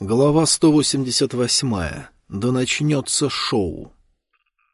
Глава 188. Да начнется шоу.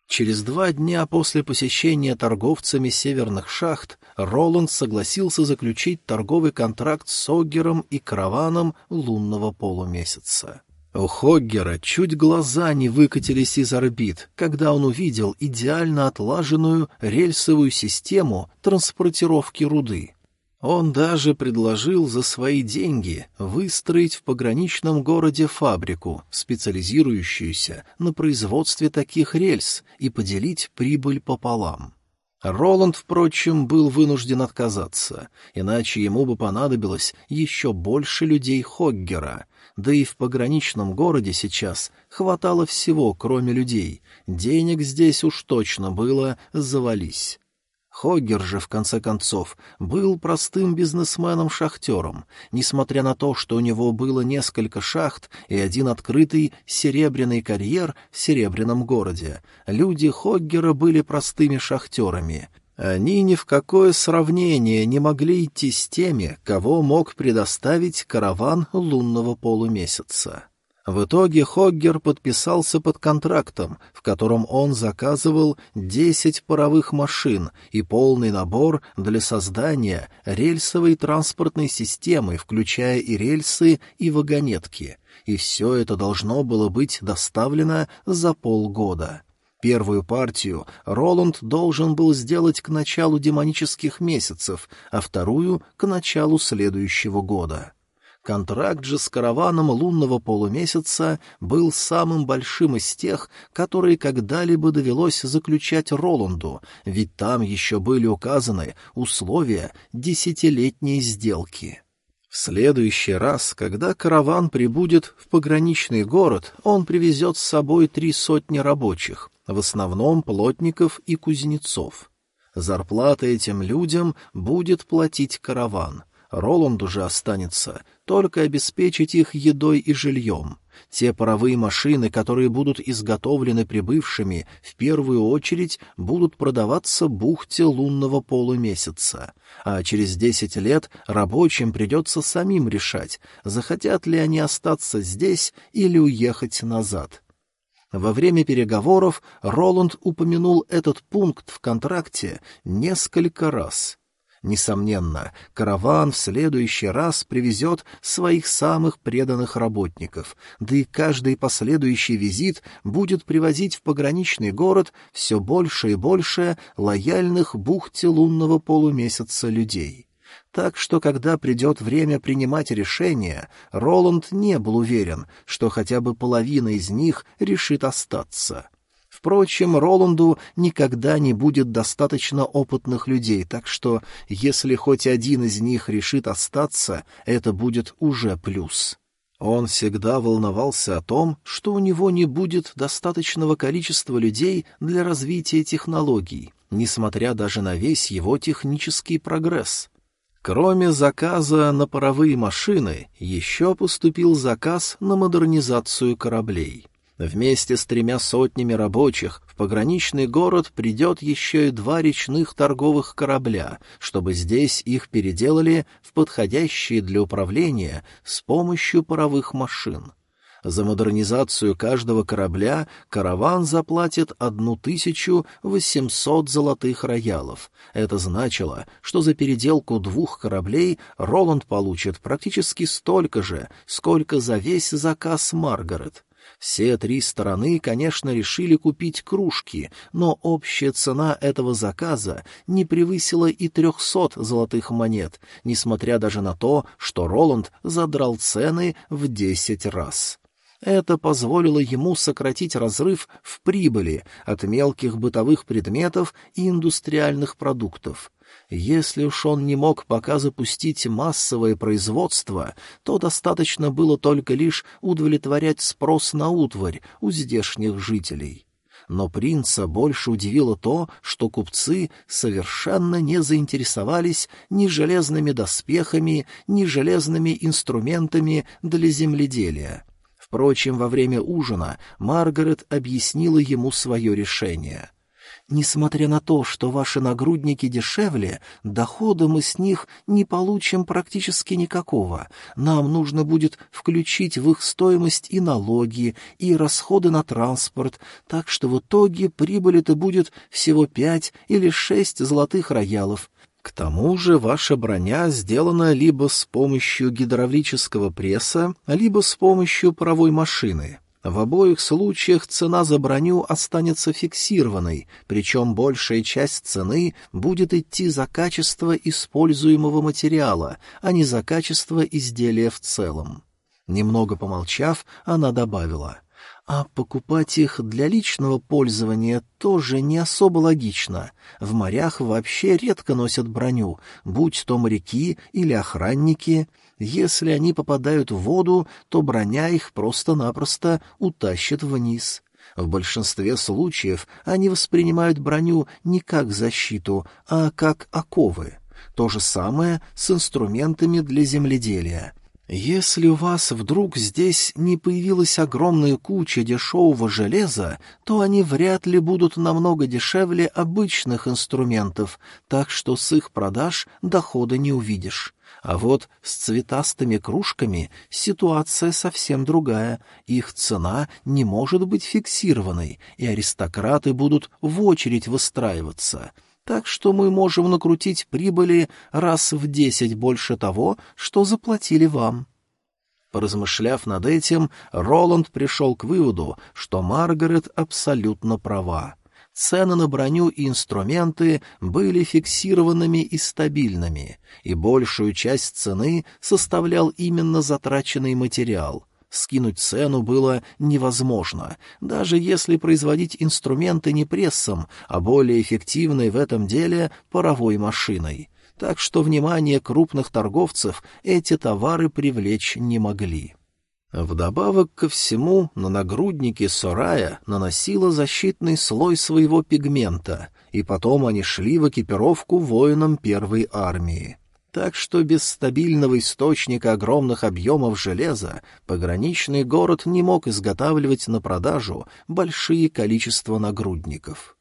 Через два дня после посещения торговцами северных шахт Роланд согласился заключить торговый контракт с Оггером и караваном лунного полумесяца. У Хоггера чуть глаза не выкатились из орбит, когда он увидел идеально отлаженную рельсовую систему транспортировки руды — он даже предложил за свои деньги выстроить в пограничном городе фабрику, специализирующуюся на производстве таких рельс, и поделить прибыль пополам. Роланд, впрочем, был вынужден отказаться, иначе ему бы понадобилось еще больше людей Хоггера, да и в пограничном городе сейчас хватало всего, кроме людей, денег здесь уж точно было завались. Хоггер же, в конце концов, был простым бизнесменом-шахтером, несмотря на то, что у него было несколько шахт и один открытый серебряный карьер в серебряном городе. Люди Хоггера были простыми шахтерами. Они ни в какое сравнение не могли идти с теми, кого мог предоставить караван лунного полумесяца. В итоге Хоггер подписался под контрактом, в котором он заказывал 10 паровых машин и полный набор для создания рельсовой транспортной системы, включая и рельсы, и вагонетки. И все это должно было быть доставлено за полгода. Первую партию Роланд должен был сделать к началу демонических месяцев, а вторую — к началу следующего года. Контракт же с караваном лунного полумесяца был самым большим из тех, которые когда-либо довелось заключать Роланду, ведь там еще были указаны условия десятилетней сделки. В следующий раз, когда караван прибудет в пограничный город, он привезет с собой три сотни рабочих, в основном плотников и кузнецов. Зарплата этим людям будет платить караван — Роланду же останется только обеспечить их едой и жильем. Те паровые машины, которые будут изготовлены прибывшими, в первую очередь будут продаваться бухте лунного полумесяца. А через десять лет рабочим придется самим решать, захотят ли они остаться здесь или уехать назад. Во время переговоров Роланд упомянул этот пункт в контракте несколько раз — Несомненно, караван в следующий раз привезет своих самых преданных работников, да и каждый последующий визит будет привозить в пограничный город все больше и больше лояльных бухте лунного полумесяца людей. Так что, когда придет время принимать решения, Роланд не был уверен, что хотя бы половина из них решит остаться. Впрочем, Роланду никогда не будет достаточно опытных людей, так что если хоть один из них решит остаться, это будет уже плюс. Он всегда волновался о том, что у него не будет достаточного количества людей для развития технологий, несмотря даже на весь его технический прогресс. Кроме заказа на паровые машины, еще поступил заказ на модернизацию кораблей. Вместе с тремя сотнями рабочих в пограничный город придет еще и два речных торговых корабля, чтобы здесь их переделали в подходящие для управления с помощью паровых машин. За модернизацию каждого корабля караван заплатит одну тысячу восемьсот золотых роялов. Это значило, что за переделку двух кораблей Роланд получит практически столько же, сколько за весь заказ Маргарет. Все три стороны, конечно, решили купить кружки, но общая цена этого заказа не превысила и трехсот золотых монет, несмотря даже на то, что Роланд задрал цены в десять раз. Это позволило ему сократить разрыв в прибыли от мелких бытовых предметов и индустриальных продуктов. Если уж он не мог пока запустить массовое производство, то достаточно было только лишь удовлетворять спрос на утварь у здешних жителей. Но принца больше удивило то, что купцы совершенно не заинтересовались ни железными доспехами, ни железными инструментами для земледелия. Впрочем, во время ужина Маргарет объяснила ему свое решение — Несмотря на то, что ваши нагрудники дешевле, дохода мы с них не получим практически никакого. Нам нужно будет включить в их стоимость и налоги, и расходы на транспорт, так что в итоге прибыли-то будет всего пять или шесть золотых роялов. К тому же ваша броня сделана либо с помощью гидравлического пресса, либо с помощью паровой машины. В обоих случаях цена за броню останется фиксированной, причем большая часть цены будет идти за качество используемого материала, а не за качество изделия в целом. Немного помолчав, она добавила, «А покупать их для личного пользования тоже не особо логично. В морях вообще редко носят броню, будь то моряки или охранники». Если они попадают в воду, то броня их просто-напросто утащит вниз. В большинстве случаев они воспринимают броню не как защиту, а как оковы. То же самое с инструментами для земледелия. Если у вас вдруг здесь не появилась огромная куча дешевого железа, то они вряд ли будут намного дешевле обычных инструментов, так что с их продаж дохода не увидишь. А вот с цветастыми кружками ситуация совсем другая. Их цена не может быть фиксированной, и аристократы будут в очередь выстраиваться. Так что мы можем накрутить прибыли раз в десять больше того, что заплатили вам. Поразмышляв над этим, Роланд пришел к выводу, что Маргарет абсолютно права. Цены на броню и инструменты были фиксированными и стабильными, и большую часть цены составлял именно затраченный материал. Скинуть цену было невозможно, даже если производить инструменты не прессом, а более эффективной в этом деле паровой машиной. Так что внимание крупных торговцев эти товары привлечь не могли. Вдобавок ко всему, на нагрудники Сорая наносила защитный слой своего пигмента, и потом они шли в экипировку воинам первой армии. Так что без стабильного источника огромных объемов железа пограничный город не мог изготавливать на продажу большие количества нагрудников.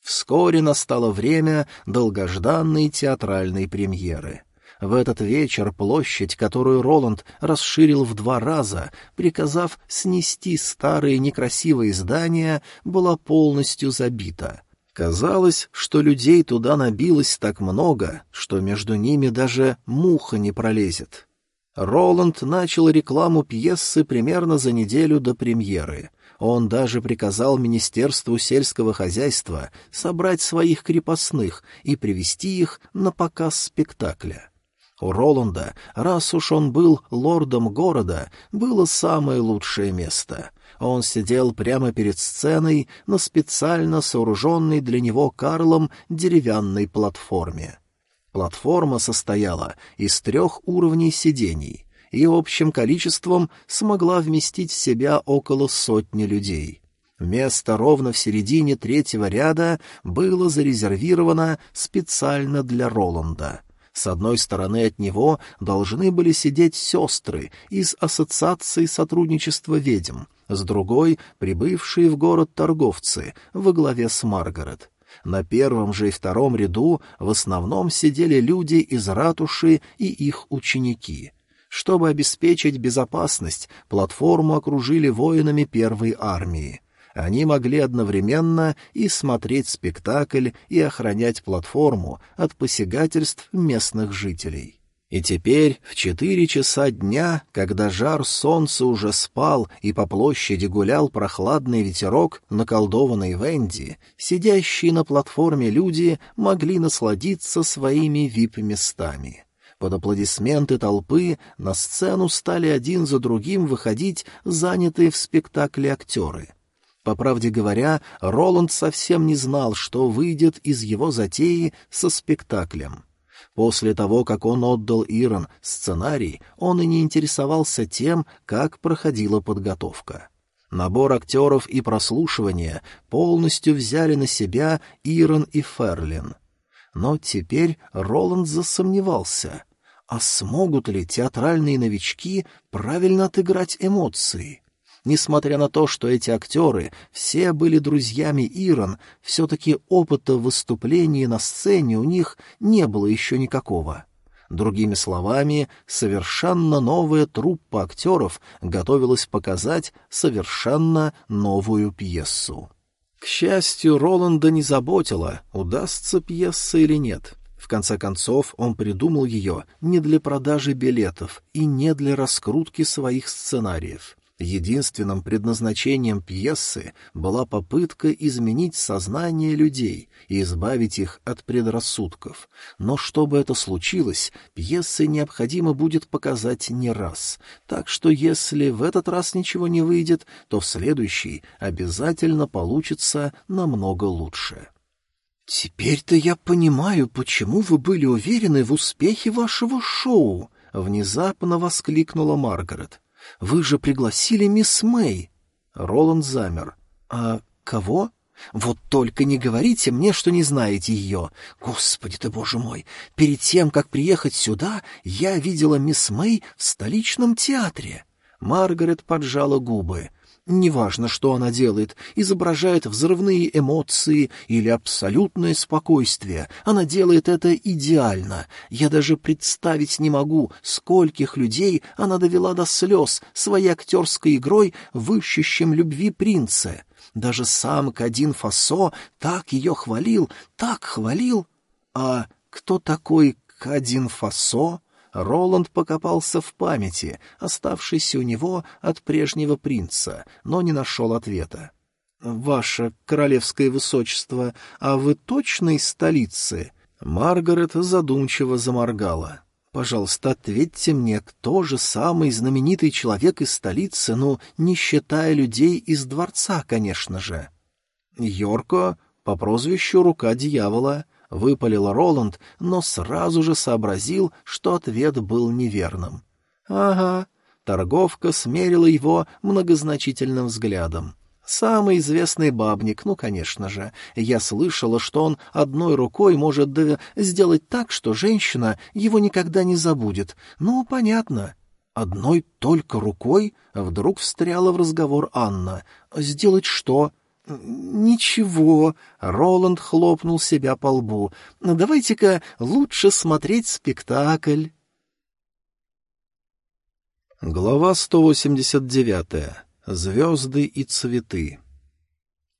Вскоре настало время долгожданной театральной премьеры — в этот вечер площадь, которую Роланд расширил в два раза, приказав снести старые некрасивые здания, была полностью забита. Казалось, что людей туда набилось так много, что между ними даже муха не пролезет. Роланд начал рекламу пьесы примерно за неделю до премьеры. Он даже приказал Министерству сельского хозяйства собрать своих крепостных и привести их на показ спектакля. У Роланда, раз уж он был лордом города, было самое лучшее место. Он сидел прямо перед сценой на специально сооруженной для него Карлом деревянной платформе. Платформа состояла из трех уровней сидений и общим количеством смогла вместить в себя около сотни людей. Место ровно в середине третьего ряда было зарезервировано специально для Роланда — с одной стороны от него должны были сидеть сестры из Ассоциации сотрудничества ведьм, с другой — прибывшие в город торговцы во главе с Маргарет. На первом же и втором ряду в основном сидели люди из ратуши и их ученики. Чтобы обеспечить безопасность, платформу окружили воинами первой армии. Они могли одновременно и смотреть спектакль, и охранять платформу от посягательств местных жителей. И теперь, в четыре часа дня, когда жар солнца уже спал и по площади гулял прохладный ветерок, наколдованный Венди, сидящие на платформе люди могли насладиться своими вип-местами. Под аплодисменты толпы на сцену стали один за другим выходить занятые в спектакле актеры — по правде говоря, Роланд совсем не знал, что выйдет из его затеи со спектаклем. После того, как он отдал Ирон сценарий, он и не интересовался тем, как проходила подготовка. Набор актеров и прослушивание полностью взяли на себя Ирон и Ферлин. Но теперь Роланд засомневался. А смогут ли театральные новички правильно отыграть эмоции? Несмотря на то, что эти актеры все были друзьями Ирон, все-таки опыта выступления на сцене у них не было еще никакого. Другими словами, совершенно новая труппа актеров готовилась показать совершенно новую пьесу. К счастью, Роланда не заботила, удастся пьеса или нет. В конце концов, он придумал ее не для продажи билетов и не для раскрутки своих сценариев. Единственным предназначением пьесы была попытка изменить сознание людей и избавить их от предрассудков. Но чтобы это случилось, пьесы необходимо будет показать не раз. Так что если в этот раз ничего не выйдет, то в следующий обязательно получится намного лучше. «Теперь-то я понимаю, почему вы были уверены в успехе вашего шоу», — внезапно воскликнула Маргарет. Вы же пригласили мисс Мэй. Роланд замер. А кого? Вот только не говорите мне, что не знаете ее. Господи ты, боже мой! Перед тем, как приехать сюда, я видела мисс Мэй в столичном театре. Маргарет поджала губы. Неважно, что она делает, изображает взрывные эмоции или абсолютное спокойствие, она делает это идеально. Я даже представить не могу, скольких людей она довела до слез своей актерской игрой в ищущем любви принца. Даже сам Кадин Фасо так ее хвалил, так хвалил. А кто такой Кадин Фасо? Роланд покопался в памяти, оставшейся у него от прежнего принца, но не нашел ответа. «Ваше королевское высочество, а вы точно из столицы?» Маргарет задумчиво заморгала. «Пожалуйста, ответьте мне, кто же самый знаменитый человек из столицы, ну, не считая людей из дворца, конечно же?» «Йорко по прозвищу Рука Дьявола», — выпалил Роланд, но сразу же сообразил, что ответ был неверным. «Ага». Торговка смерила его многозначительным взглядом. «Самый известный бабник, ну, конечно же. Я слышала, что он одной рукой может да, сделать так, что женщина его никогда не забудет. Ну, понятно». «Одной только рукой?» — вдруг встряла в разговор Анна. «Сделать что?» «Ничего», — Роланд хлопнул себя по лбу. «Давайте-ка лучше смотреть спектакль». Глава 189. Звезды и цветы.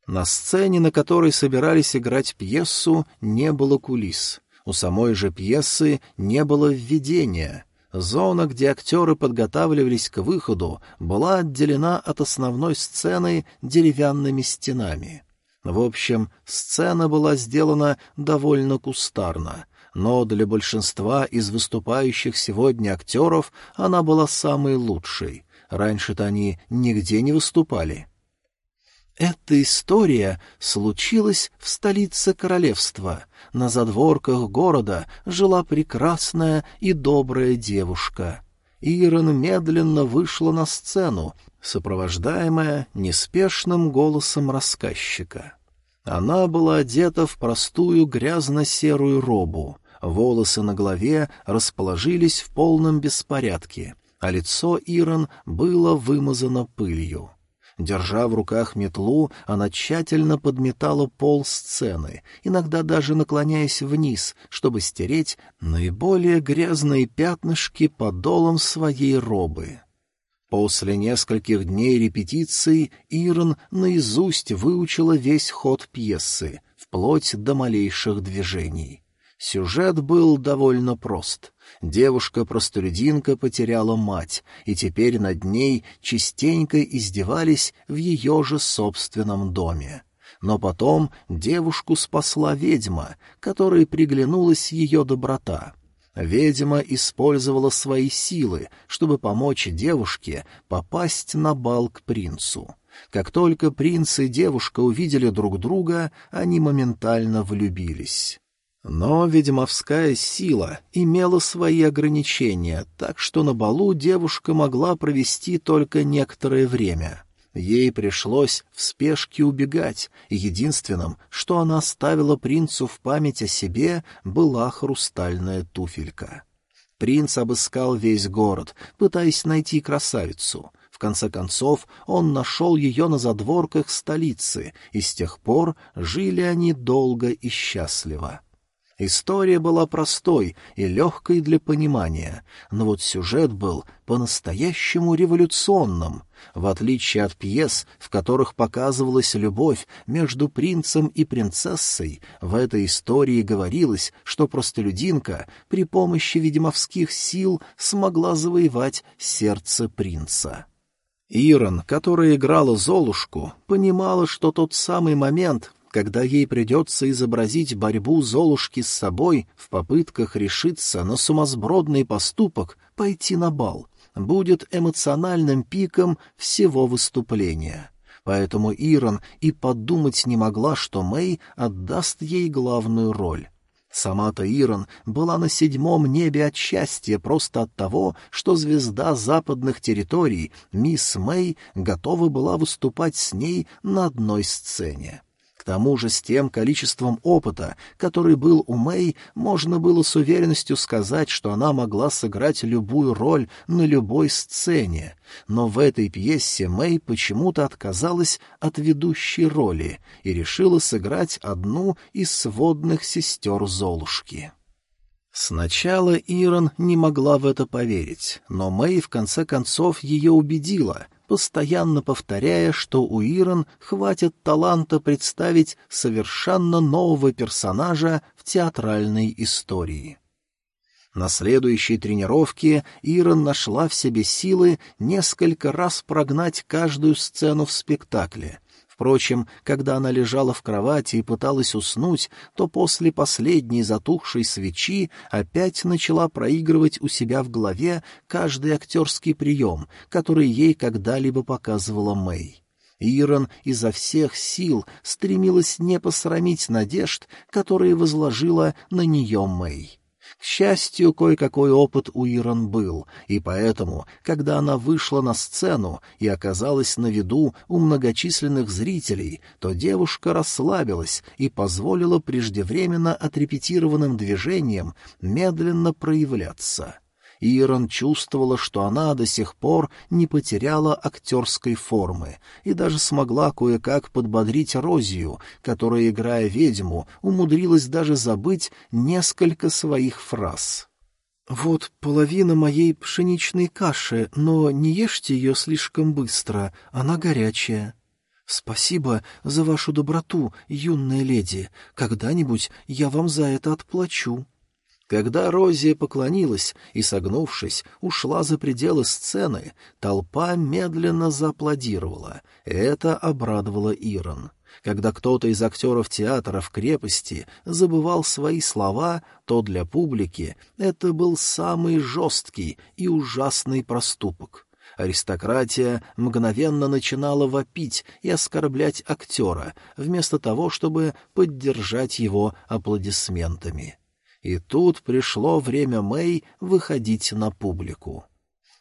На сцене, на которой собирались играть пьесу, не было кулис. У самой же пьесы не было введения — Зона, где актеры подготавливались к выходу, была отделена от основной сцены деревянными стенами. В общем, сцена была сделана довольно кустарно, но для большинства из выступающих сегодня актеров она была самой лучшей. Раньше-то они нигде не выступали. Эта история случилась в столице королевства. На задворках города жила прекрасная и добрая девушка. Ирон медленно вышла на сцену, сопровождаемая неспешным голосом рассказчика. Она была одета в простую грязно-серую робу, волосы на голове расположились в полном беспорядке, а лицо Ирон было вымазано пылью. Держа в руках метлу, она тщательно подметала пол сцены, иногда даже наклоняясь вниз, чтобы стереть наиболее грязные пятнышки подолом своей робы. После нескольких дней репетиций Ирон наизусть выучила весь ход пьесы, вплоть до малейших движений. Сюжет был довольно прост. Девушка-простолюдинка потеряла мать, и теперь над ней частенько издевались в ее же собственном доме. Но потом девушку спасла ведьма, которой приглянулась ее доброта. Ведьма использовала свои силы, чтобы помочь девушке попасть на бал к принцу. Как только принц и девушка увидели друг друга, они моментально влюбились. Но ведьмовская сила имела свои ограничения, так что на балу девушка могла провести только некоторое время. Ей пришлось в спешке убегать, единственным, что она оставила принцу в память о себе, была хрустальная туфелька. Принц обыскал весь город, пытаясь найти красавицу — конце концов, он нашел ее на задворках столицы, и с тех пор жили они долго и счастливо. История была простой и легкой для понимания, но вот сюжет был по-настоящему революционным. В отличие от пьес, в которых показывалась любовь между принцем и принцессой, в этой истории говорилось, что простолюдинка при помощи ведьмовских сил смогла завоевать сердце принца. Ирон, которая играла Золушку, понимала, что тот самый момент, когда ей придется изобразить борьбу Золушки с собой в попытках решиться на сумасбродный поступок пойти на бал, будет эмоциональным пиком всего выступления. Поэтому Ирон и подумать не могла, что Мэй отдаст ей главную роль. Сама-то Ирон была на седьмом небе от счастья просто от того, что звезда западных территорий, мисс Мэй, готова была выступать с ней на одной сцене. К тому же с тем количеством опыта, который был у Мэй, можно было с уверенностью сказать, что она могла сыграть любую роль на любой сцене. Но в этой пьесе Мэй почему-то отказалась от ведущей роли и решила сыграть одну из сводных сестер Золушки. Сначала Ирон не могла в это поверить, но Мэй в конце концов ее убедила, постоянно повторяя, что у Ирон хватит таланта представить совершенно нового персонажа в театральной истории. На следующей тренировке Ирон нашла в себе силы несколько раз прогнать каждую сцену в спектакле, Впрочем, когда она лежала в кровати и пыталась уснуть, то после последней затухшей свечи опять начала проигрывать у себя в голове каждый актерский прием, который ей когда-либо показывала Мэй. Ирон изо всех сил стремилась не посрамить надежд, которые возложила на нее Мэй. К счастью, кое-какой опыт у Ирон был, и поэтому, когда она вышла на сцену и оказалась на виду у многочисленных зрителей, то девушка расслабилась и позволила преждевременно отрепетированным движениям медленно проявляться. Ирон чувствовала, что она до сих пор не потеряла актерской формы и даже смогла кое-как подбодрить Розию, которая, играя ведьму, умудрилась даже забыть несколько своих фраз. «Вот половина моей пшеничной каши, но не ешьте ее слишком быстро, она горячая». «Спасибо за вашу доброту, юная леди. Когда-нибудь я вам за это отплачу». Когда Розия поклонилась и, согнувшись, ушла за пределы сцены, толпа медленно зааплодировала. Это обрадовало Ирон. Когда кто-то из актеров театра в крепости забывал свои слова, то для публики это был самый жесткий и ужасный проступок. Аристократия мгновенно начинала вопить и оскорблять актера, вместо того, чтобы поддержать его аплодисментами. И тут пришло время Мэй выходить на публику.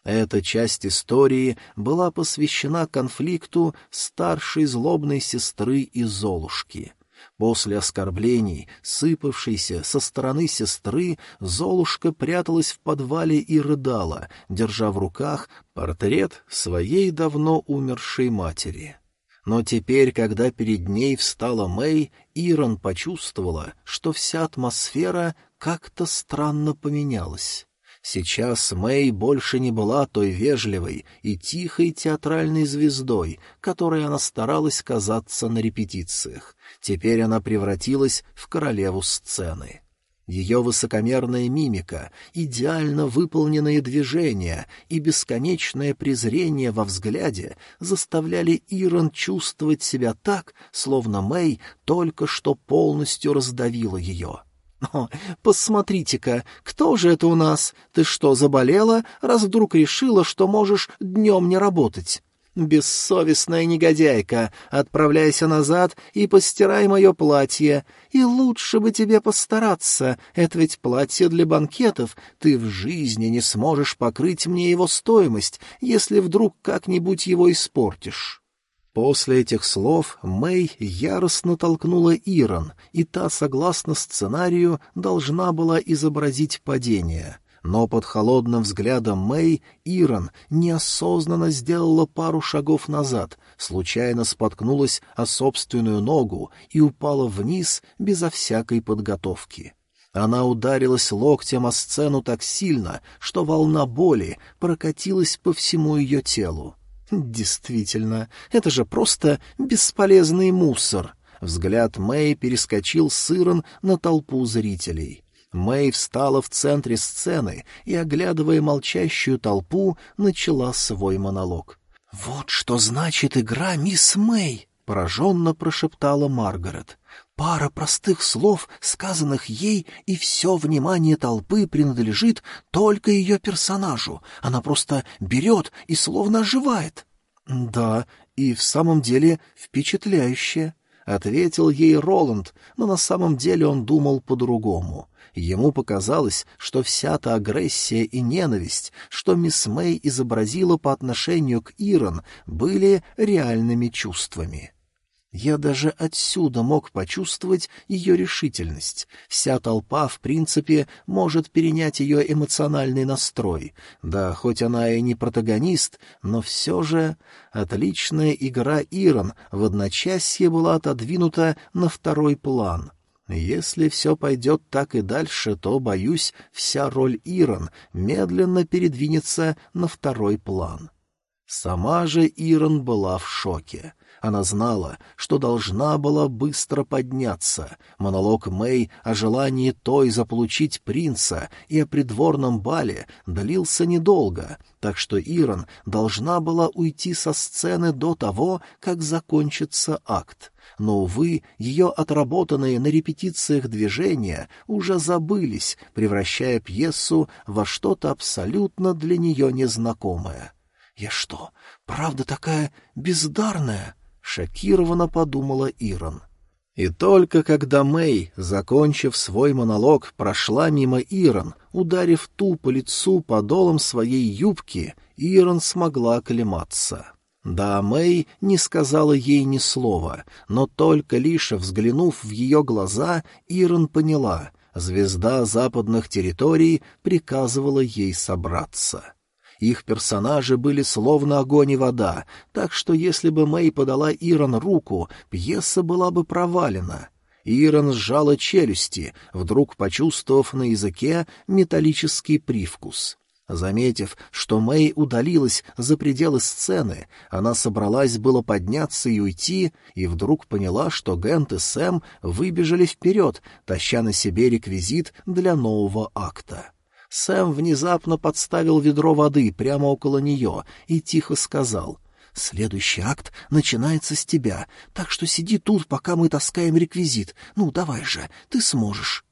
Эта часть истории была посвящена конфликту старшей злобной сестры и Золушки. После оскорблений, сыпавшейся со стороны сестры, Золушка пряталась в подвале и рыдала, держа в руках портрет своей давно умершей матери. Но теперь, когда перед ней встала Мэй, Ирон почувствовала, что вся атмосфера как-то странно поменялась. Сейчас Мэй больше не была той вежливой и тихой театральной звездой, которой она старалась казаться на репетициях. Теперь она превратилась в королеву сцены. Ее высокомерная мимика, идеально выполненные движения и бесконечное презрение во взгляде заставляли Ирон чувствовать себя так, словно Мэй только что полностью раздавила ее. «О, посмотрите-ка, кто же это у нас? Ты что, заболела, раз вдруг решила, что можешь днем не работать?» «Бессовестная негодяйка, отправляйся назад и постирай мое платье. И лучше бы тебе постараться, это ведь платье для банкетов, ты в жизни не сможешь покрыть мне его стоимость, если вдруг как-нибудь его испортишь». После этих слов Мэй яростно толкнула Ирон, и та, согласно сценарию, должна была изобразить падение. но под холодным взглядом Мэй Ирон неосознанно сделала пару шагов назад, случайно споткнулась о собственную ногу и упала вниз безо всякой подготовки. Она ударилась локтем о сцену так сильно, что волна боли прокатилась по всему ее телу. Действительно, это же просто бесполезный мусор. Взгляд Мэй перескочил с Ирон на толпу зрителей. Мэй встала в центре сцены и, оглядывая молчащую толпу, начала свой монолог. «Вот что значит игра мисс Мэй!» — пораженно прошептала Маргарет. «Пара простых слов, сказанных ей, и все внимание толпы принадлежит только ее персонажу. Она просто берет и словно оживает». «Да, и в самом деле впечатляюще», — ответил ей Роланд, но на самом деле он думал по-другому. Ему показалось, что вся та агрессия и ненависть, что мисс Мэй изобразила по отношению к Ирон, были реальными чувствами. Я даже отсюда мог почувствовать ее решительность. Вся толпа, в принципе, может перенять ее эмоциональный настрой. Да, хоть она и не протагонист, но все же отличная игра Ирон в одночасье была отодвинута на второй план — если все пойдет так и дальше, то, боюсь, вся роль Ирон медленно передвинется на второй план. Сама же Ирон была в шоке. Она знала, что должна была быстро подняться. Монолог Мэй о желании той заполучить принца и о придворном бале длился недолго, так что Ирон должна была уйти со сцены до того, как закончится акт. Но, увы, ее отработанные на репетициях движения уже забылись, превращая пьесу во что-то абсолютно для нее незнакомое. «Я что, правда такая бездарная?» — шокированно подумала Ирон. И только когда Мэй, закончив свой монолог, прошла мимо Ирон, ударив ту по лицу подолом своей юбки, Ирон смогла оклематься. Да, Мэй не сказала ей ни слова, но только лишь взглянув в ее глаза, Ирон поняла — звезда западных территорий приказывала ей собраться. Их персонажи были словно огонь и вода, так что если бы Мэй подала Ирон руку, пьеса была бы провалена. Ирон сжала челюсти, вдруг почувствовав на языке металлический привкус. Заметив, что Мэй удалилась за пределы сцены, она собралась было подняться и уйти, и вдруг поняла, что Гент и Сэм выбежали вперед, таща на себе реквизит для нового акта. Сэм внезапно подставил ведро воды прямо около нее и тихо сказал — Следующий акт начинается с тебя, так что сиди тут, пока мы таскаем реквизит. Ну, давай же, ты сможешь.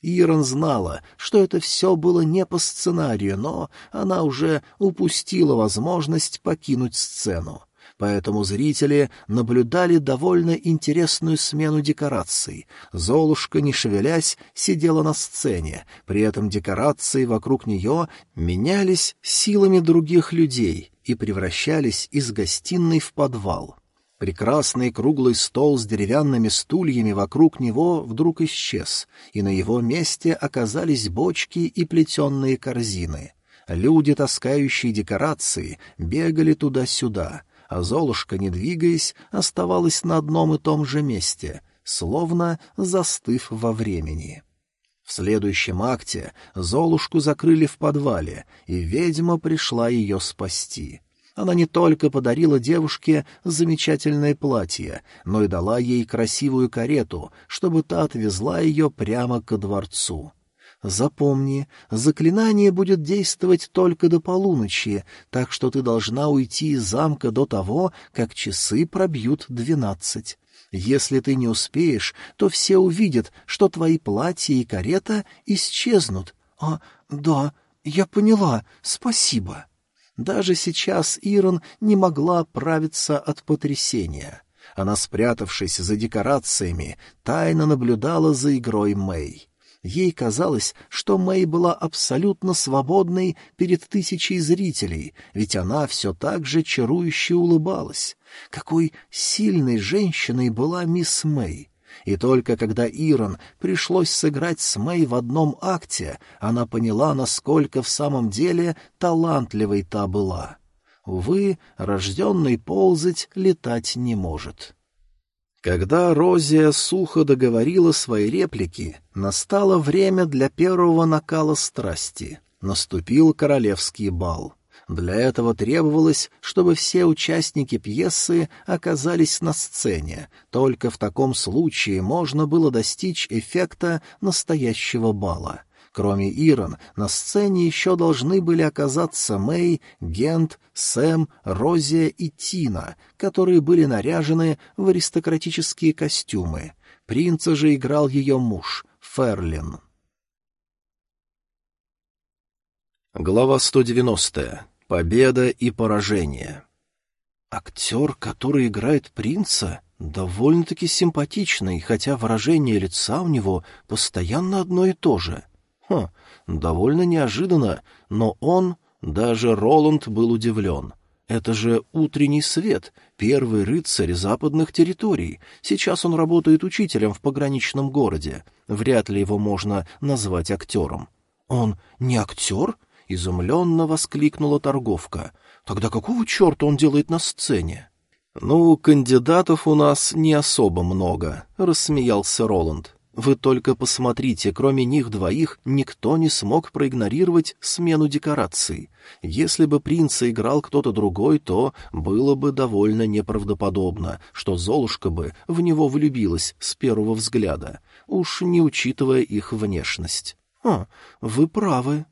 Ирон знала, что это все было не по сценарию, но она уже упустила возможность покинуть сцену поэтому зрители наблюдали довольно интересную смену декораций. Золушка, не шевелясь, сидела на сцене, при этом декорации вокруг нее менялись силами других людей и превращались из гостиной в подвал. Прекрасный круглый стол с деревянными стульями вокруг него вдруг исчез, и на его месте оказались бочки и плетенные корзины. Люди, таскающие декорации, бегали туда-сюда а Золушка, не двигаясь, оставалась на одном и том же месте, словно застыв во времени. В следующем акте Золушку закрыли в подвале, и ведьма пришла ее спасти. Она не только подарила девушке замечательное платье, но и дала ей красивую карету, чтобы та отвезла ее прямо ко дворцу. Запомни, заклинание будет действовать только до полуночи, так что ты должна уйти из замка до того, как часы пробьют двенадцать. Если ты не успеешь, то все увидят, что твои платья и карета исчезнут. А, да, я поняла, спасибо. Даже сейчас Ирон не могла оправиться от потрясения. Она, спрятавшись за декорациями, тайно наблюдала за игрой Мэй. Ей казалось, что Мэй была абсолютно свободной перед тысячей зрителей, ведь она все так же чарующе улыбалась. Какой сильной женщиной была мисс Мэй! И только когда Ирон пришлось сыграть с Мэй в одном акте, она поняла, насколько в самом деле талантливой та была. Увы, рожденный ползать летать не может. Когда Розия сухо договорила свои реплики, настало время для первого накала страсти. Наступил королевский бал. Для этого требовалось, чтобы все участники пьесы оказались на сцене. Только в таком случае можно было достичь эффекта настоящего бала. Кроме Ирон, на сцене еще должны были оказаться Мэй, Гент, Сэм, Розия и Тина, которые были наряжены в аристократические костюмы. Принца же играл ее муж, Ферлин. Глава 190. Победа и поражение. Актер, который играет принца, довольно-таки симпатичный, хотя выражение лица у него постоянно одно и то же — Хм, довольно неожиданно, но он, даже Роланд, был удивлен. Это же утренний свет, первый рыцарь западных территорий. Сейчас он работает учителем в пограничном городе. Вряд ли его можно назвать актером. «Он не актер?» — изумленно воскликнула торговка. «Тогда какого черта он делает на сцене?» «Ну, кандидатов у нас не особо много», — рассмеялся Роланд. Вы только посмотрите, кроме них двоих никто не смог проигнорировать смену декораций. Если бы принца играл кто-то другой, то было бы довольно неправдоподобно, что Золушка бы в него влюбилась с первого взгляда, уж не учитывая их внешность. «А, вы правы»,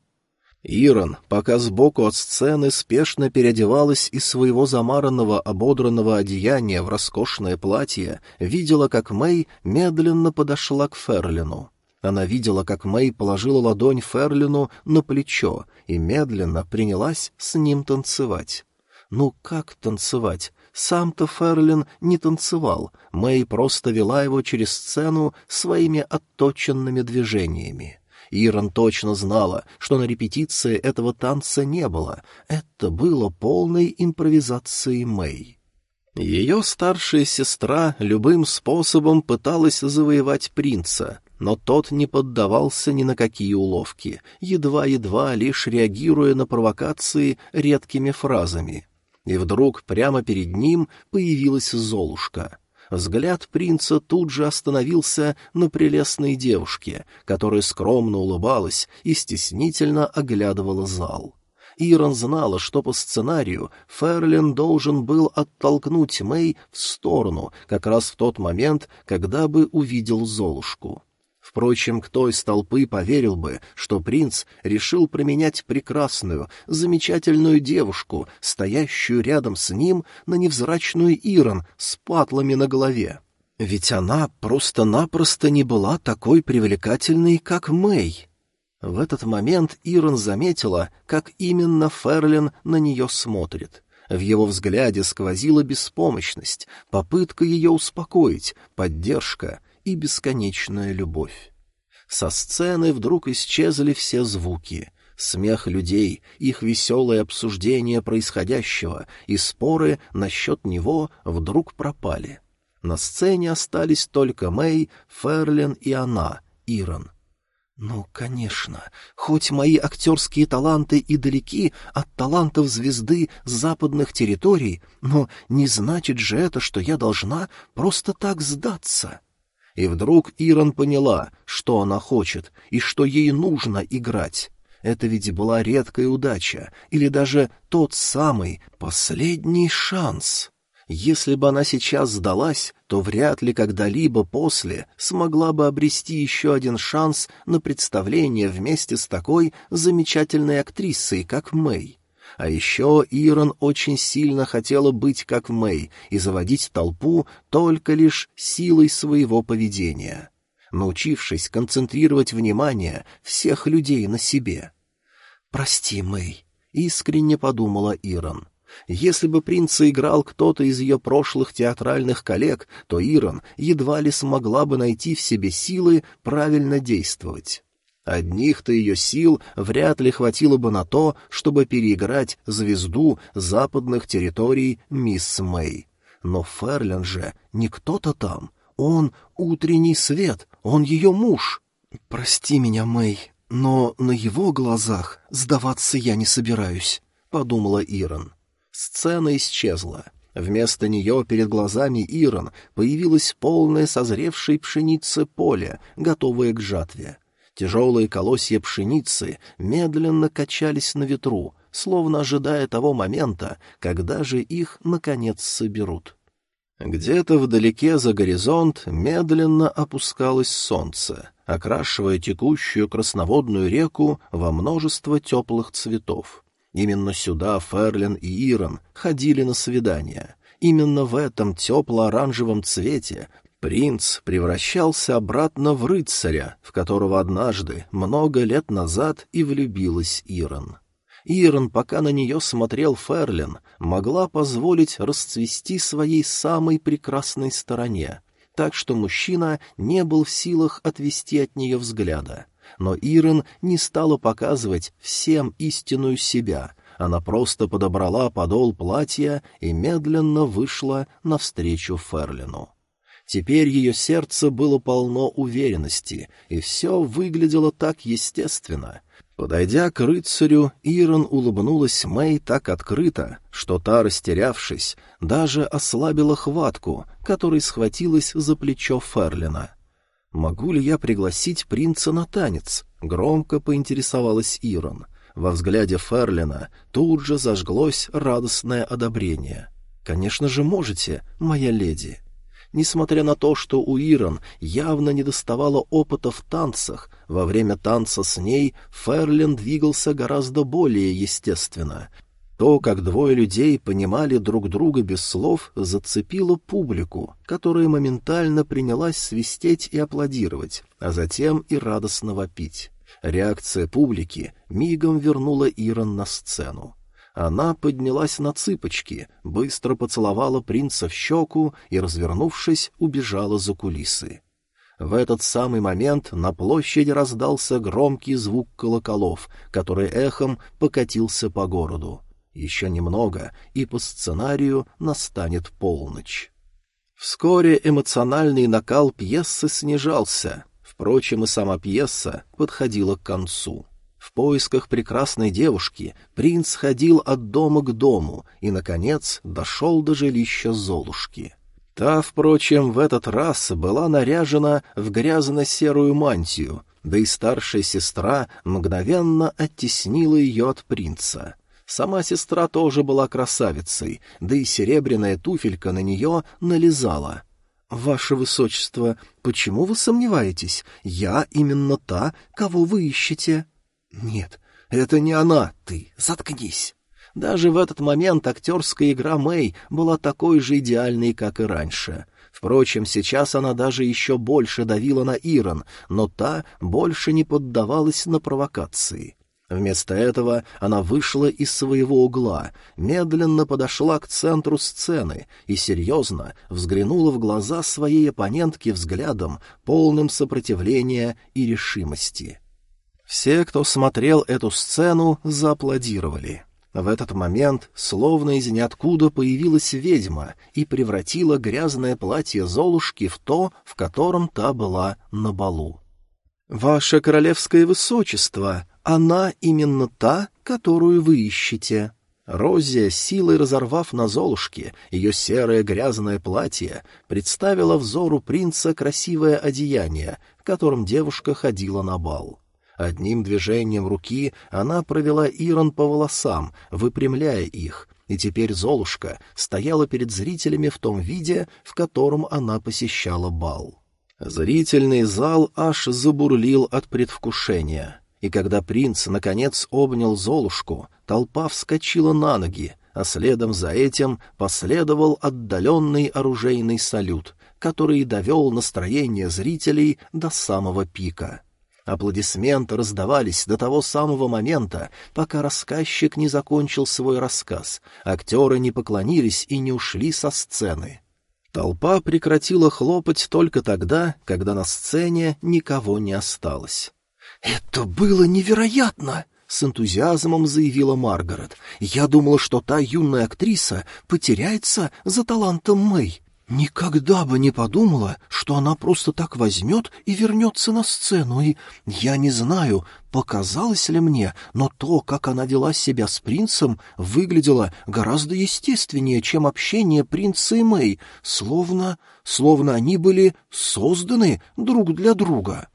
Ирон, пока сбоку от сцены спешно переодевалась из своего замаранного ободранного одеяния в роскошное платье, видела, как Мэй медленно подошла к Ферлину. Она видела, как Мэй положила ладонь Ферлину на плечо и медленно принялась с ним танцевать. Ну как танцевать? Сам-то Ферлин не танцевал, Мэй просто вела его через сцену своими отточенными движениями. Ирон точно знала, что на репетиции этого танца не было. Это было полной импровизацией Мэй. Ее старшая сестра любым способом пыталась завоевать принца, но тот не поддавался ни на какие уловки, едва-едва лишь реагируя на провокации редкими фразами. И вдруг прямо перед ним появилась Золушка — Взгляд принца тут же остановился на прелестной девушке, которая скромно улыбалась и стеснительно оглядывала зал. Ирон знала, что по сценарию Ферлин должен был оттолкнуть Мэй в сторону как раз в тот момент, когда бы увидел Золушку. Впрочем, кто из толпы поверил бы, что принц решил променять прекрасную, замечательную девушку, стоящую рядом с ним, на невзрачную Ирон с патлами на голове? Ведь она просто-напросто не была такой привлекательной, как Мэй. В этот момент Ирон заметила, как именно Ферлин на нее смотрит. В его взгляде сквозила беспомощность, попытка ее успокоить, поддержка, и бесконечная любовь. Со сцены вдруг исчезли все звуки. Смех людей, их веселое обсуждение происходящего и споры насчет него вдруг пропали. На сцене остались только Мэй, Ферлин и она, Ирон. Ну, конечно, хоть мои актерские таланты и далеки от талантов звезды западных территорий, но не значит же это, что я должна просто так сдаться. И вдруг Ирон поняла, что она хочет и что ей нужно играть. Это ведь была редкая удача, или даже тот самый последний шанс. Если бы она сейчас сдалась, то вряд ли когда-либо после смогла бы обрести еще один шанс на представление вместе с такой замечательной актрисой, как Мэй. А еще Ирон очень сильно хотела быть как Мэй и заводить толпу только лишь силой своего поведения, научившись концентрировать внимание всех людей на себе. «Прости, Мэй», — искренне подумала Ирон. Если бы принца играл кто-то из ее прошлых театральных коллег, то Ирон едва ли смогла бы найти в себе силы правильно действовать. Одних-то ее сил вряд ли хватило бы на то, чтобы переиграть звезду западных территорий мисс Мэй. Но Ферлин же не кто-то там, Он — утренний свет, он ее муж. Прости меня, Мэй, но на его глазах сдаваться я не собираюсь, — подумала Ирон. Сцена исчезла. Вместо нее перед глазами Ирон появилась полная созревшей пшеницы поле, готовое к жатве. Тяжелые колосья пшеницы медленно качались на ветру, словно ожидая того момента, когда же их, наконец, соберут. Где-то вдалеке за горизонт медленно опускалось солнце, окрашивая текущую красноводную реку во множество теплых цветов. Именно сюда Ферлин и Ирон ходили на свидания. Именно в этом тепло-оранжевом цвете принц превращался обратно в рыцаря, в которого однажды, много лет назад, и влюбилась Ирон. Ирон, пока на нее смотрел Ферлин, могла позволить расцвести своей самой прекрасной стороне, так что мужчина не был в силах отвести от нее взгляда. Но Ирен не стала показывать всем истинную себя. Она просто подобрала подол платья и медленно вышла навстречу Ферлину. Теперь ее сердце было полно уверенности, и все выглядело так естественно. Подойдя к рыцарю, Ирон улыбнулась Мэй так открыто, что та, растерявшись, даже ослабила хватку, которой схватилась за плечо Ферлина. «Могу ли я пригласить принца на танец?» — громко поинтересовалась Ирон. Во взгляде Ферлина тут же зажглось радостное одобрение. «Конечно же можете, моя леди». Несмотря на то, что у Ирон явно недоставало опыта в танцах, во время танца с ней Ферлин двигался гораздо более естественно, то, как двое людей понимали друг друга без слов, зацепило публику, которая моментально принялась свистеть и аплодировать, а затем и радостно вопить. Реакция публики мигом вернула Ирон на сцену. Она поднялась на цыпочки, быстро поцеловала принца в щеку и, развернувшись, убежала за кулисы. В этот самый момент на площади раздался громкий звук колоколов, который эхом покатился по городу. Еще немного, и по сценарию настанет полночь. Вскоре эмоциональный накал пьесы снижался. Впрочем, и сама пьеса подходила к концу. В поисках прекрасной девушки принц ходил от дома к дому и, наконец, дошел до жилища Золушки. Та, впрочем, в этот раз была наряжена в грязно-серую мантию, да и старшая сестра мгновенно оттеснила ее от принца. Сама сестра тоже была красавицей, да и серебряная туфелька на нее налезала. «Ваше высочество, почему вы сомневаетесь? Я именно та, кого вы ищете». «Нет, это не она, ты. Заткнись». Даже в этот момент актерская игра Мэй была такой же идеальной, как и раньше. Впрочем, сейчас она даже еще больше давила на Ирон, но та больше не поддавалась на провокации. Вместо этого она вышла из своего угла, медленно подошла к центру сцены и серьезно взглянула в глаза своей оппонентки взглядом, полным сопротивления и решимости. Все, кто смотрел эту сцену, зааплодировали. В этот момент, словно из ниоткуда, появилась ведьма и превратила грязное платье Золушки в то, в котором та была на балу. «Ваше королевское высочество, она именно та, которую вы ищете». Розия, силой разорвав на Золушке ее серое грязное платье, представила взору принца красивое одеяние, в котором девушка ходила на бал. Одним движением руки она провела Ирон по волосам, выпрямляя их, и теперь Золушка стояла перед зрителями в том виде, в котором она посещала бал. Зрительный зал аж забурлил от предвкушения. И когда принц, наконец, обнял Золушку, толпа вскочила на ноги, а следом за этим последовал отдаленный оружейный салют, который довел настроение зрителей до самого пика. Аплодисменты раздавались до того самого момента, пока рассказчик не закончил свой рассказ, актеры не поклонились и не ушли со сцены. Толпа прекратила хлопать только тогда, когда на сцене никого не осталось. «Это было невероятно!» — с энтузиазмом заявила Маргарет. «Я думала, что та юная актриса потеряется за талантом Мэй». Никогда бы не подумала, что она просто так возьмет и вернется на сцену, и я не знаю, показалось ли мне, но то, как она вела себя с принцем, выглядело гораздо естественнее, чем общение принца и Мэй, словно... словно они были созданы друг для друга.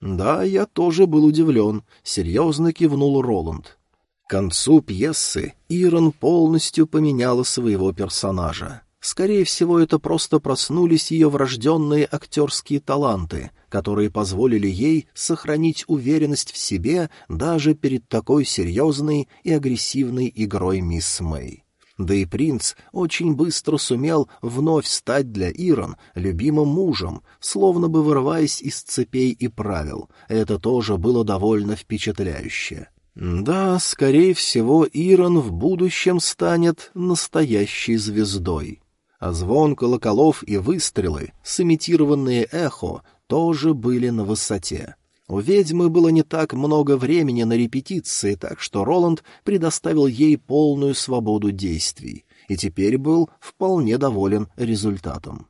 «Да, я тоже был удивлен», — серьезно кивнул Роланд. К концу пьесы Ирон полностью поменяла своего персонажа. Скорее всего, это просто проснулись ее врожденные актерские таланты, которые позволили ей сохранить уверенность в себе даже перед такой серьезной и агрессивной игрой мисс Мэй. Да и принц очень быстро сумел вновь стать для Ирон любимым мужем, словно бы вырываясь из цепей и правил. Это тоже было довольно впечатляюще. Да, скорее всего, Ирон в будущем станет настоящей звездой а звон колоколов и выстрелы, сымитированные эхо, тоже были на высоте. У ведьмы было не так много времени на репетиции, так что Роланд предоставил ей полную свободу действий и теперь был вполне доволен результатом.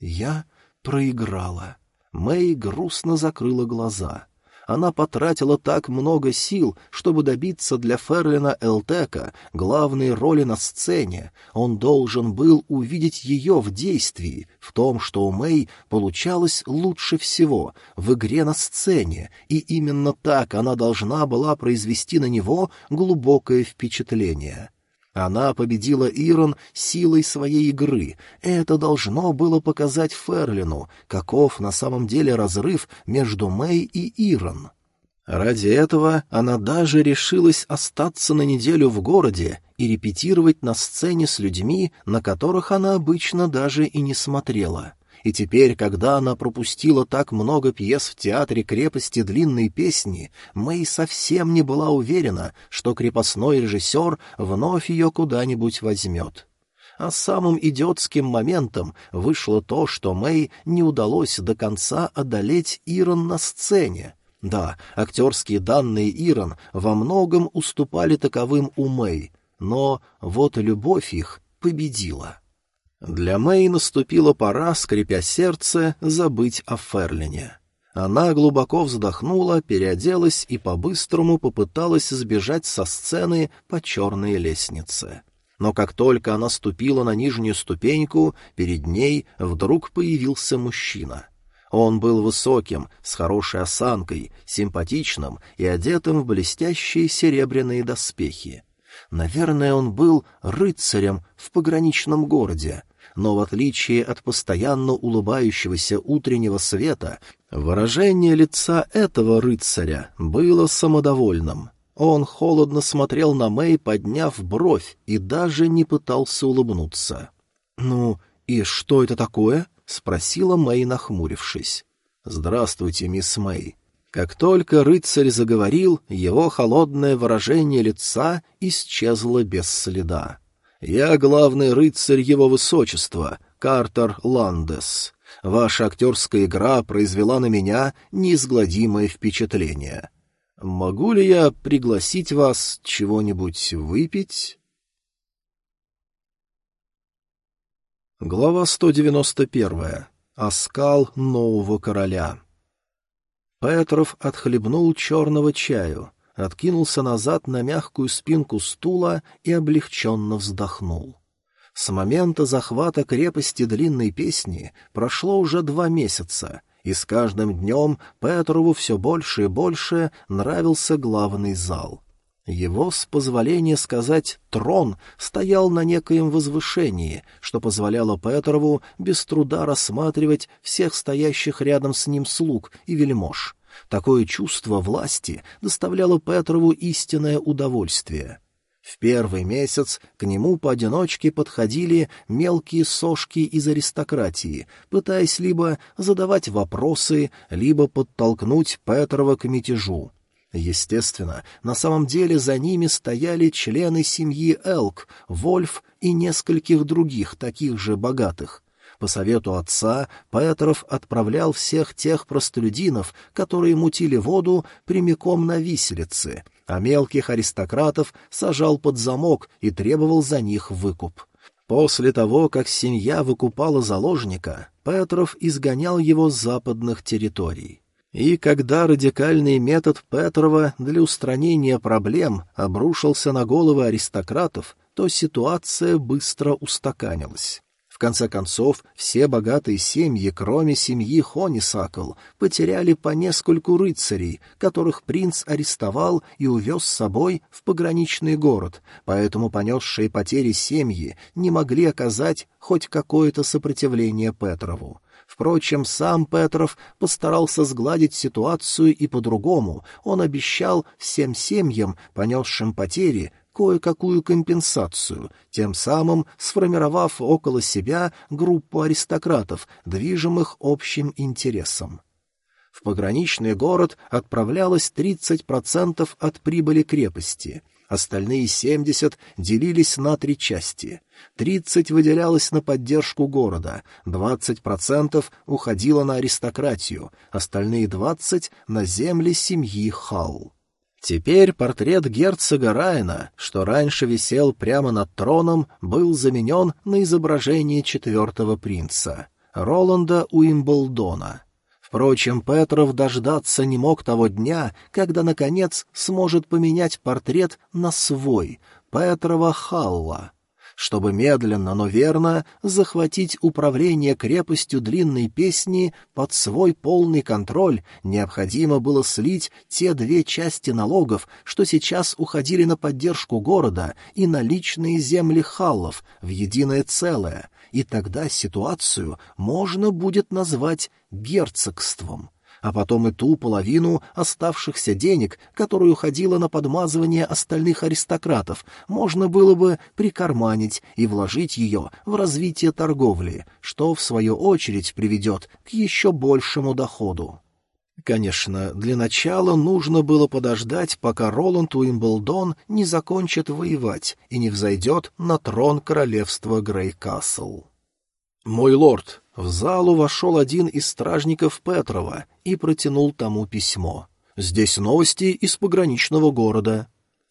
«Я проиграла». Мэй грустно закрыла глаза. Она потратила так много сил, чтобы добиться для Ферлина Элтека главной роли на сцене. Он должен был увидеть ее в действии, в том, что у Мэй получалось лучше всего, в игре на сцене, и именно так она должна была произвести на него глубокое впечатление. Она победила Ирон силой своей игры. Это должно было показать Ферлину, каков на самом деле разрыв между Мэй и Ирон. Ради этого она даже решилась остаться на неделю в городе и репетировать на сцене с людьми, на которых она обычно даже и не смотрела и теперь, когда она пропустила так много пьес в театре крепости длинной песни, Мэй совсем не была уверена, что крепостной режиссер вновь ее куда-нибудь возьмет. А самым идиотским моментом вышло то, что Мэй не удалось до конца одолеть Ирон на сцене. Да, актерские данные Ирон во многом уступали таковым у Мэй, но вот любовь их победила. Для Мэй наступила пора, скрипя сердце, забыть о Ферлине. Она глубоко вздохнула, переоделась и по-быстрому попыталась сбежать со сцены по черной лестнице. Но как только она ступила на нижнюю ступеньку, перед ней вдруг появился мужчина. Он был высоким, с хорошей осанкой, симпатичным и одетым в блестящие серебряные доспехи. Наверное, он был рыцарем в пограничном городе, но в отличие от постоянно улыбающегося утреннего света, выражение лица этого рыцаря было самодовольным. Он холодно смотрел на Мэй, подняв бровь, и даже не пытался улыбнуться. «Ну, и что это такое?» — спросила Мэй, нахмурившись. «Здравствуйте, мисс Мэй». Как только рыцарь заговорил, его холодное выражение лица исчезло без следа. Я главный рыцарь его высочества, Картер Ландес. Ваша актерская игра произвела на меня неизгладимое впечатление. Могу ли я пригласить вас чего-нибудь выпить?» Глава 191. Оскал нового короля. Петров отхлебнул черного чаю — откинулся назад на мягкую спинку стула и облегченно вздохнул. С момента захвата крепости длинной песни прошло уже два месяца, и с каждым днем Петрову все больше и больше нравился главный зал. Его, с позволения сказать, трон стоял на некоем возвышении, что позволяло Петрову без труда рассматривать всех стоящих рядом с ним слуг и вельмож — Такое чувство власти доставляло Петрову истинное удовольствие. В первый месяц к нему поодиночке подходили мелкие сошки из аристократии, пытаясь либо задавать вопросы, либо подтолкнуть Петрова к мятежу. Естественно, на самом деле за ними стояли члены семьи Элк, Вольф и нескольких других таких же богатых. По совету отца Петров отправлял всех тех простолюдинов, которые мутили воду, прямиком на виселицы, а мелких аристократов сажал под замок и требовал за них выкуп. После того, как семья выкупала заложника, Петров изгонял его с западных территорий. И когда радикальный метод Петрова для устранения проблем обрушился на головы аристократов, то ситуация быстро устаканилась конце концов, все богатые семьи, кроме семьи Хонисакл, потеряли по нескольку рыцарей, которых принц арестовал и увез с собой в пограничный город, поэтому понесшие потери семьи не могли оказать хоть какое-то сопротивление Петрову. Впрочем, сам Петров постарался сгладить ситуацию и по-другому. Он обещал всем семьям, понесшим потери, кое-какую компенсацию, тем самым сформировав около себя группу аристократов, движимых общим интересом. В пограничный город отправлялось 30% от прибыли крепости, остальные 70 делились на три части. 30 выделялось на поддержку города, 20% уходило на аристократию, остальные 20 — на земли семьи Халл. Теперь портрет герцога Райна, что раньше висел прямо над троном, был заменен на изображение четвертого принца, Роланда Уимблдона. Впрочем, Петров дождаться не мог того дня, когда, наконец, сможет поменять портрет на свой, Петрова Халла чтобы медленно, но верно захватить управление крепостью длинной песни под свой полный контроль, необходимо было слить те две части налогов, что сейчас уходили на поддержку города и на личные земли халлов, в единое целое, и тогда ситуацию можно будет назвать герцогством а потом и ту половину оставшихся денег, которая уходила на подмазывание остальных аристократов, можно было бы прикарманить и вложить ее в развитие торговли, что, в свою очередь, приведет к еще большему доходу. Конечно, для начала нужно было подождать, пока Роланд Уимблдон не закончит воевать и не взойдет на трон королевства Грейкасл. «Мой лорд, в залу вошел один из стражников Петрова и протянул тому письмо. «Здесь новости из пограничного города».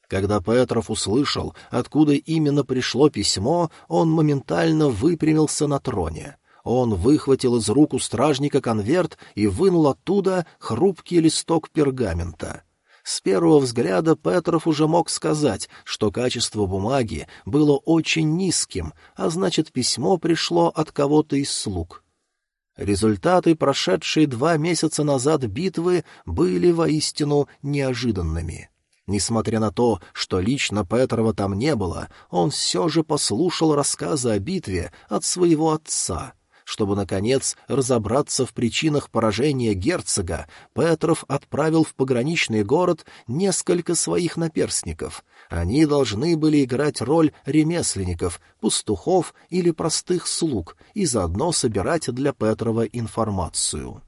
Когда Петров услышал, откуда именно пришло письмо, он моментально выпрямился на троне. Он выхватил из рук у стражника конверт и вынул оттуда хрупкий листок пергамента. С первого взгляда Петров уже мог сказать, что качество бумаги было очень низким, а значит, письмо пришло от кого-то из слуг. Результаты, прошедшие два месяца назад битвы, были воистину неожиданными. Несмотря на то, что лично Петрова там не было, он все же послушал рассказы о битве от своего отца — чтобы, наконец, разобраться в причинах поражения герцога, Петров отправил в пограничный город несколько своих наперстников. Они должны были играть роль ремесленников, пастухов или простых слуг и заодно собирать для Петрова информацию.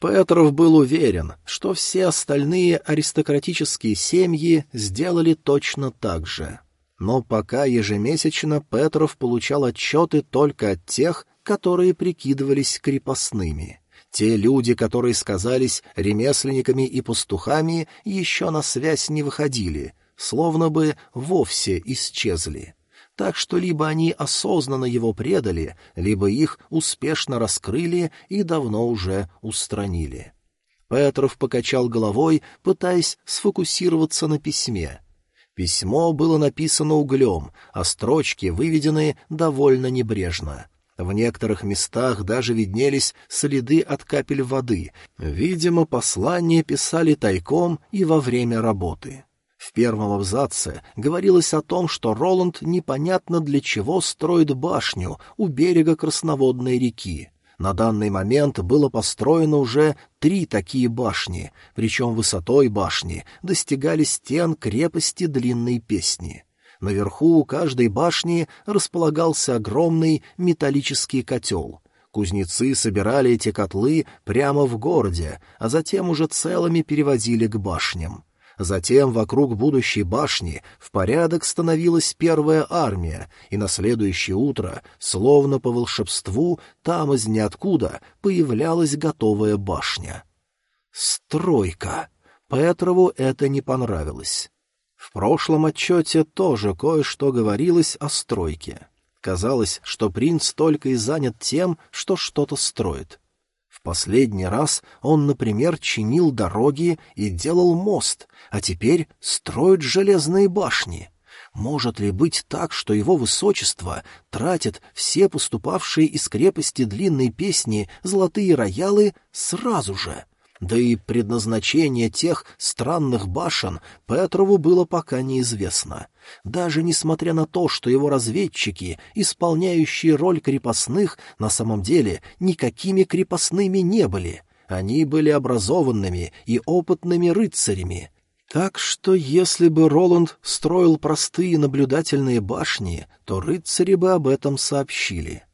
Петров был уверен, что все остальные аристократические семьи сделали точно так же. Но пока ежемесячно Петров получал отчеты только от тех, которые прикидывались крепостными. Те люди, которые сказались ремесленниками и пастухами, еще на связь не выходили, словно бы вовсе исчезли. Так что либо они осознанно его предали, либо их успешно раскрыли и давно уже устранили. Петров покачал головой, пытаясь сфокусироваться на письме. Письмо было написано углем, а строчки выведены довольно небрежно — в некоторых местах даже виднелись следы от капель воды. Видимо, послание писали тайком и во время работы. В первом абзаце говорилось о том, что Роланд непонятно для чего строит башню у берега Красноводной реки. На данный момент было построено уже три такие башни, причем высотой башни достигали стен крепости длинной песни. Наверху у каждой башни располагался огромный металлический котел. Кузнецы собирали эти котлы прямо в городе, а затем уже целыми перевозили к башням. Затем вокруг будущей башни в порядок становилась первая армия, и на следующее утро, словно по волшебству, там из ниоткуда появлялась готовая башня. Стройка! Петрову это не понравилось. В прошлом отчете тоже кое-что говорилось о стройке. Казалось, что принц только и занят тем, что что-то строит. В последний раз он, например, чинил дороги и делал мост, а теперь строит железные башни. Может ли быть так, что его высочество тратит все поступавшие из крепости длинной песни «Золотые роялы» сразу же? Да и предназначение тех странных башен Петрову было пока неизвестно. Даже несмотря на то, что его разведчики, исполняющие роль крепостных, на самом деле никакими крепостными не были. Они были образованными и опытными рыцарями. Так что если бы Роланд строил простые наблюдательные башни, то рыцари бы об этом сообщили.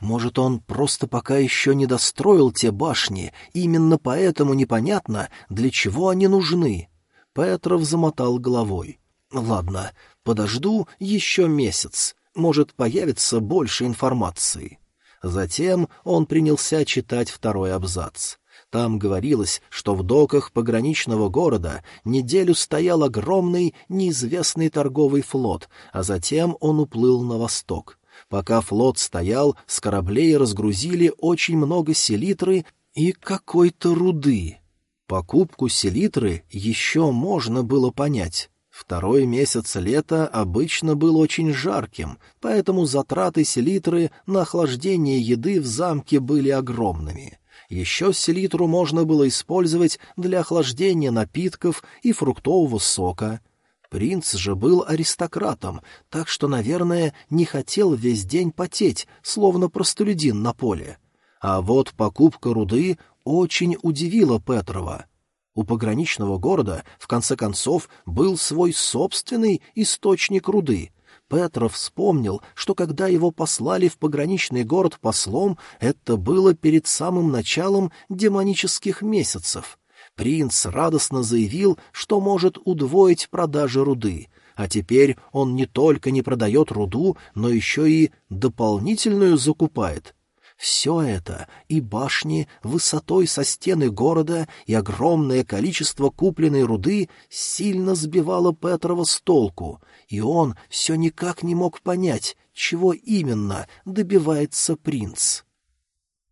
Может, он просто пока еще не достроил те башни, именно поэтому непонятно, для чего они нужны. Петров замотал головой. «Ладно, подожду еще месяц. Может, появится больше информации». Затем он принялся читать второй абзац. Там говорилось, что в доках пограничного города неделю стоял огромный неизвестный торговый флот, а затем он уплыл на восток. Пока флот стоял, с кораблей разгрузили очень много селитры и какой-то руды. Покупку селитры еще можно было понять. Второй месяц лета обычно был очень жарким, поэтому затраты селитры на охлаждение еды в замке были огромными. Еще селитру можно было использовать для охлаждения напитков и фруктового сока — Принц же был аристократом, так что, наверное, не хотел весь день потеть, словно простолюдин на поле. А вот покупка руды очень удивила Петрова. У пограничного города, в конце концов, был свой собственный источник руды. Петров вспомнил, что когда его послали в пограничный город послом, это было перед самым началом демонических месяцев — Принц радостно заявил, что может удвоить продажи руды, а теперь он не только не продает руду, но еще и дополнительную закупает. Все это, и башни высотой со стены города, и огромное количество купленной руды сильно сбивало Петрова с толку, и он все никак не мог понять, чего именно добивается принц.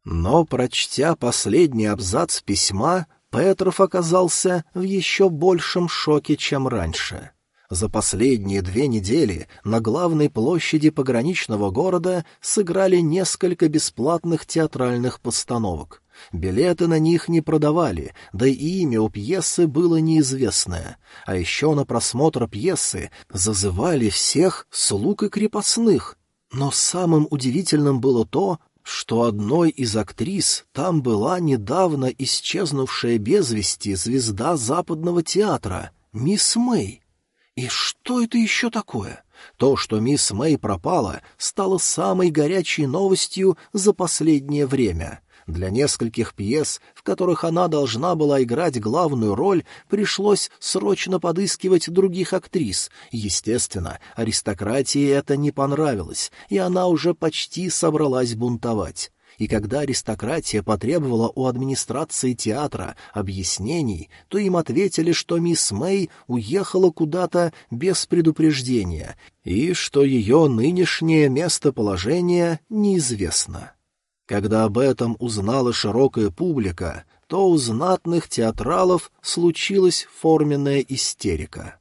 Но, прочтя последний абзац письма, Петров оказался в еще большем шоке, чем раньше. За последние две недели на главной площади пограничного города сыграли несколько бесплатных театральных постановок. Билеты на них не продавали, да и имя у пьесы было неизвестное. А еще на просмотр пьесы зазывали всех слуг и крепостных. Но самым удивительным было то, что одной из актрис там была недавно исчезнувшая без вести звезда западного театра, мисс Мэй. И что это еще такое? То, что мисс Мэй пропала, стало самой горячей новостью за последнее время. Для нескольких пьес, в которых она должна была играть главную роль, пришлось срочно подыскивать других актрис. Естественно, аристократии это не понравилось, и она уже почти собралась бунтовать. И когда аристократия потребовала у администрации театра объяснений, то им ответили, что мисс Мэй уехала куда-то без предупреждения и что ее нынешнее местоположение неизвестно. Когда об этом узнала широкая публика, то у знатных театралов случилась форменная истерика.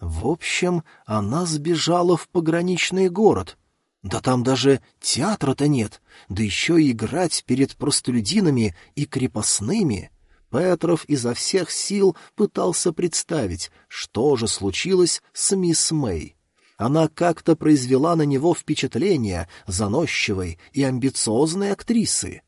В общем, она сбежала в пограничный город. Да там даже театра-то нет, да еще и играть перед простолюдинами и крепостными. Петров изо всех сил пытался представить, что же случилось с мисс Мэй. Она как-то произвела на него впечатление заносчивой и амбициозной актрисы.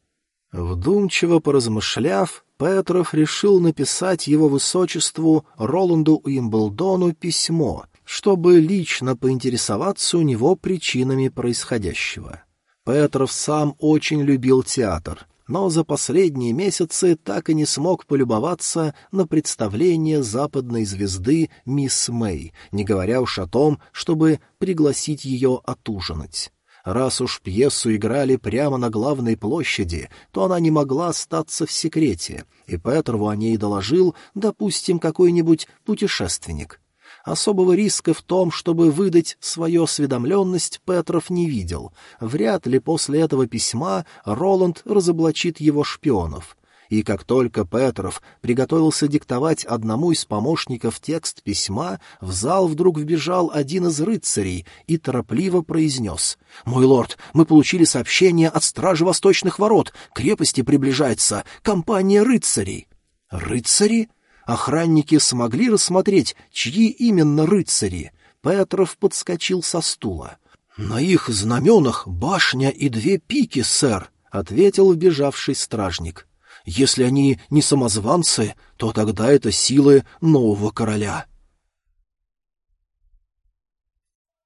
Вдумчиво поразмышляв, Петров решил написать его высочеству Роланду Уимблдону письмо, чтобы лично поинтересоваться у него причинами происходящего. Петров сам очень любил театр, но за последние месяцы так и не смог полюбоваться на представление западной звезды мисс Мэй, не говоря уж о том, чтобы пригласить ее отужинать. Раз уж пьесу играли прямо на главной площади, то она не могла остаться в секрете, и Петрову о ней доложил, допустим, какой-нибудь путешественник. Особого риска в том, чтобы выдать свою осведомленность, Петров не видел. Вряд ли после этого письма Роланд разоблачит его шпионов. И как только Петров приготовился диктовать одному из помощников текст письма, в зал вдруг вбежал один из рыцарей и торопливо произнес. «Мой лорд, мы получили сообщение от стражи Восточных ворот. Крепости приближается. Компания рыцарей». «Рыцари?» Охранники смогли рассмотреть, чьи именно рыцари. Петров подскочил со стула. «На их знаменах башня и две пики, сэр», — ответил вбежавший стражник. «Если они не самозванцы, то тогда это силы нового короля».